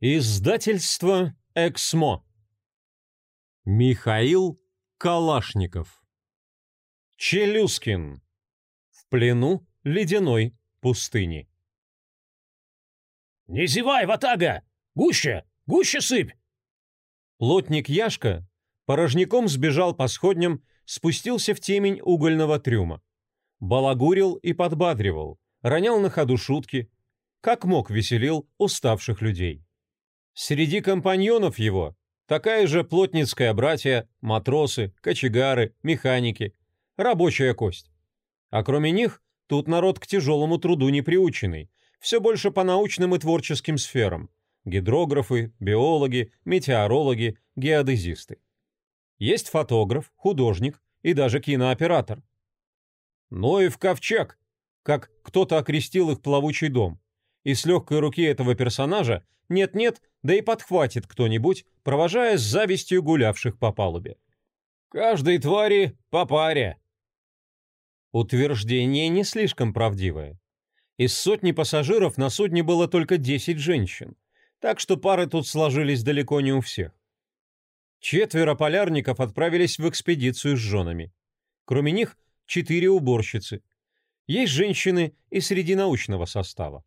Издательство «Эксмо». Михаил Калашников. Челюскин. В плену ледяной пустыни. «Не зевай, ватага! Гуще! Гуще сыпь!» Плотник Яшка порожняком сбежал по сходням, спустился в темень угольного трюма. Балагурил и подбадривал, ронял на ходу шутки, как мог веселил уставших людей. Среди компаньонов его такая же плотницкая братья, матросы, кочегары, механики, рабочая кость. А кроме них, тут народ к тяжелому труду не приученный, все больше по научным и творческим сферам. Гидрографы, биологи, метеорологи, геодезисты. Есть фотограф, художник и даже кинооператор. Ноев ковчег, как кто-то окрестил их плавучий дом. И с легкой руки этого персонажа нет-нет, да и подхватит кто-нибудь, провожая с завистью гулявших по палубе. «Каждой твари по паре!» Утверждение не слишком правдивое. Из сотни пассажиров на судне было только 10 женщин, так что пары тут сложились далеко не у всех. Четверо полярников отправились в экспедицию с женами. Кроме них, четыре уборщицы. Есть женщины и среди научного состава.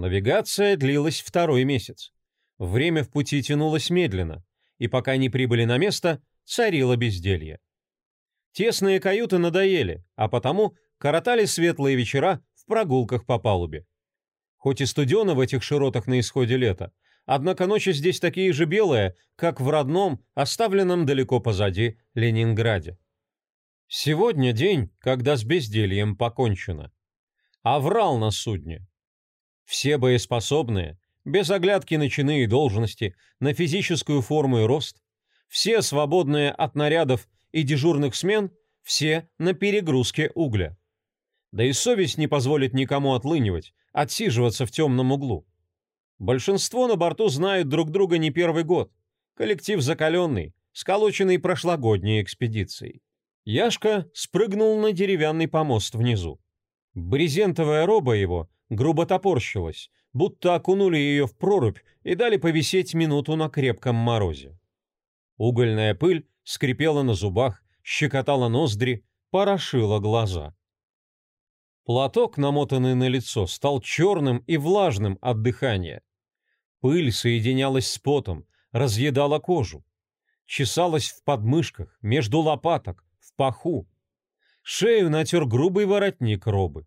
Навигация длилась второй месяц. Время в пути тянулось медленно, и пока не прибыли на место, царило безделье. Тесные каюты надоели, а потому коротали светлые вечера в прогулках по палубе. Хоть и студено в этих широтах на исходе лета, однако ночи здесь такие же белые, как в родном, оставленном далеко позади Ленинграде. Сегодня день, когда с бездельем покончено. Аврал на судне. Все боеспособные, без оглядки на чины и должности, на физическую форму и рост, все свободные от нарядов и дежурных смен, все на перегрузке угля. Да и совесть не позволит никому отлынивать, отсиживаться в темном углу. Большинство на борту знают друг друга не первый год. Коллектив закаленный, сколоченный прошлогодней экспедицией. Яшка спрыгнул на деревянный помост внизу. Брезентовая роба его грубо топорщилась, будто окунули ее в прорубь и дали повисеть минуту на крепком морозе. Угольная пыль скрипела на зубах, щекотала ноздри, порошила глаза. Платок, намотанный на лицо, стал черным и влажным от дыхания. Пыль соединялась с потом, разъедала кожу. Чесалась в подмышках, между лопаток, в паху. Шею натер грубый воротник робы.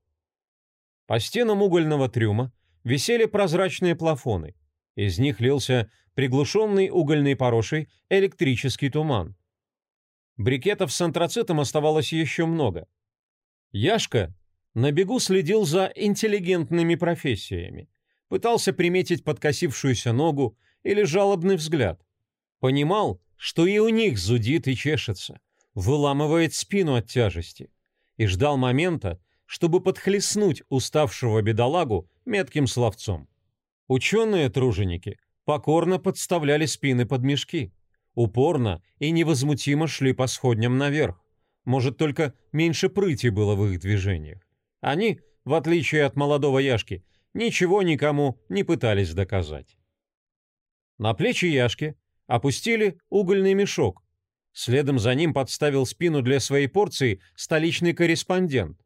По стенам угольного трюма висели прозрачные плафоны. Из них лился приглушенный угольной порошей электрический туман. Брикетов с антрацитом оставалось еще много. Яшка на бегу следил за интеллигентными профессиями, пытался приметить подкосившуюся ногу или жалобный взгляд. Понимал, что и у них зудит и чешется, выламывает спину от тяжести, и ждал момента, чтобы подхлестнуть уставшего бедолагу метким словцом. Ученые-труженики покорно подставляли спины под мешки, упорно и невозмутимо шли по сходням наверх. Может, только меньше прыти было в их движениях. Они, в отличие от молодого Яшки, ничего никому не пытались доказать. На плечи Яшки опустили угольный мешок. Следом за ним подставил спину для своей порции столичный корреспондент.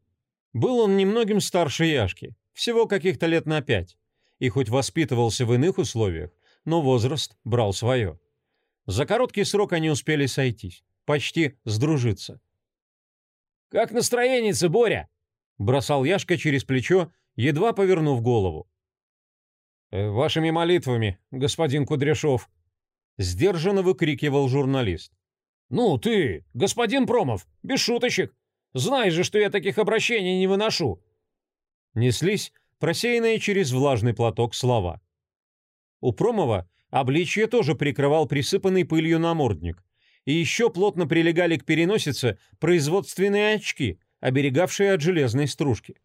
Был он немногим старше Яшки, всего каких-то лет на пять, и хоть воспитывался в иных условиях, но возраст брал свое. За короткий срок они успели сойтись, почти сдружиться. «Как настроение, Боря?» — бросал Яшка через плечо, едва повернув голову. «Э, «Вашими молитвами, господин Кудряшов», — сдержанно выкрикивал журналист. «Ну ты, господин Промов, без шуточек. Знаешь же, что я таких обращений не выношу!» Неслись просеянные через влажный платок слова. У Промова обличье тоже прикрывал присыпанный пылью намордник, и еще плотно прилегали к переносице производственные очки, оберегавшие от железной стружки.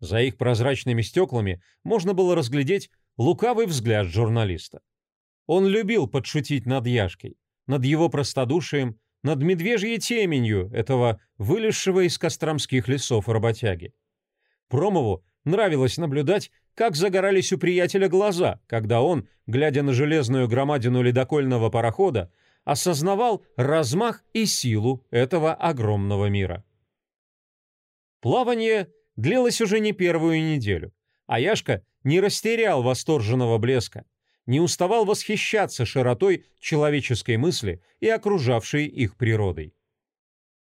За их прозрачными стеклами можно было разглядеть лукавый взгляд журналиста. Он любил подшутить над Яшкой, над его простодушием над медвежьей теменью этого вылезшего из костромских лесов работяги. Промову нравилось наблюдать, как загорались у приятеля глаза, когда он, глядя на железную громадину ледокольного парохода, осознавал размах и силу этого огромного мира. Плавание длилось уже не первую неделю, а Яшка не растерял восторженного блеска, не уставал восхищаться широтой человеческой мысли и окружавшей их природой.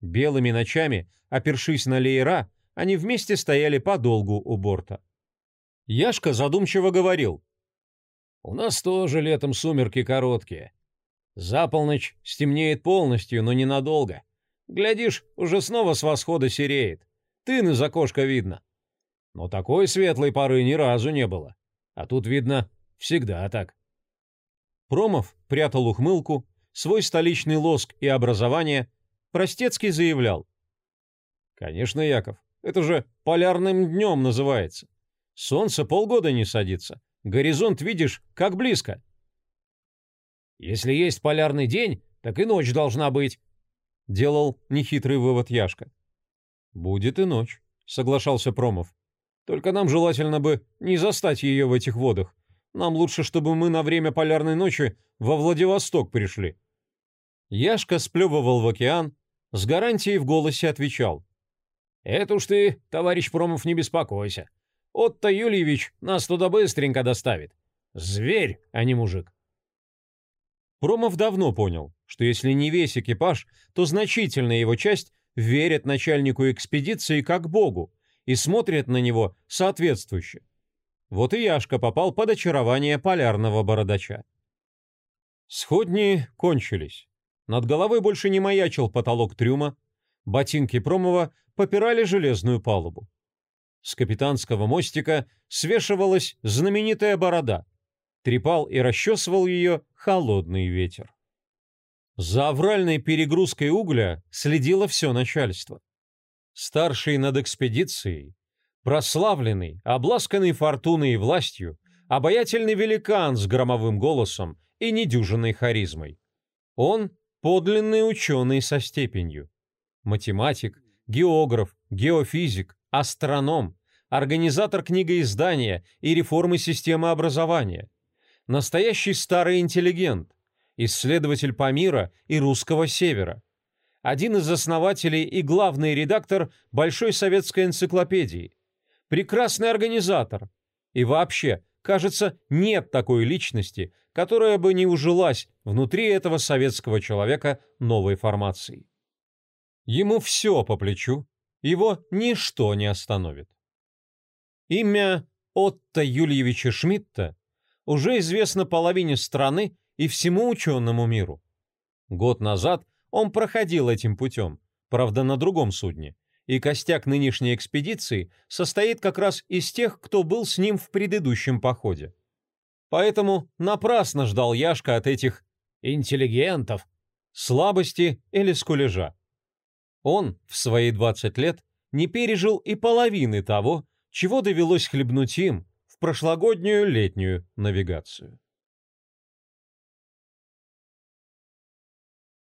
Белыми ночами, опершись на леера, они вместе стояли подолгу у борта. Яшка задумчиво говорил. «У нас тоже летом сумерки короткие. За полночь стемнеет полностью, но ненадолго. Глядишь, уже снова с восхода сереет. Тын из окошка видно. Но такой светлой поры ни разу не было. А тут, видно, всегда так». Промов прятал ухмылку, свой столичный лоск и образование, Простецкий заявлял. «Конечно, Яков, это же полярным днем называется. Солнце полгода не садится. Горизонт видишь, как близко. Если есть полярный день, так и ночь должна быть. Делал нехитрый вывод Яшка. Будет и ночь, соглашался Промов. Только нам желательно бы не застать ее в этих водах. Нам лучше, чтобы мы на время полярной ночи во Владивосток пришли. Яшка сплевывал в океан, с гарантией в голосе отвечал. «Это уж ты, товарищ Промов, не беспокойся. Отто Юльевич нас туда быстренько доставит. Зверь, а не мужик. Промов давно понял, что если не весь экипаж, то значительная его часть верит начальнику экспедиции как богу и смотрит на него соответствующе. Вот и Яшка попал под очарование полярного бородача. Сходни кончились. Над головой больше не маячил потолок трюма, ботинки Промова попирали железную палубу. С капитанского мостика свешивалась знаменитая борода. Трепал и расчесывал ее холодный ветер. За авральной перегрузкой угля следило все начальство. Старший над экспедицией, прославленный, обласканный фортуной и властью, обаятельный великан с громовым голосом и недюжинной харизмой. Он — подлинный ученый со степенью. Математик, географ, геофизик, астроном, организатор книгоиздания и реформы системы образования, настоящий старый интеллигент, исследователь Памира и русского севера, один из основателей и главный редактор Большой советской энциклопедии, прекрасный организатор. И вообще, кажется, нет такой личности, которая бы не ужилась внутри этого советского человека новой формации. Ему все по плечу, его ничто не остановит. Имя Отто Юльевича Шмидта уже известно половине страны и всему ученому миру. Год назад он проходил этим путем, правда на другом судне, и костяк нынешней экспедиции состоит как раз из тех, кто был с ним в предыдущем походе. Поэтому напрасно ждал Яшка от этих интеллигентов слабости или скулежа. Он в свои 20 лет не пережил и половины того, чего довелось хлебнуть им в прошлогоднюю летнюю навигацию.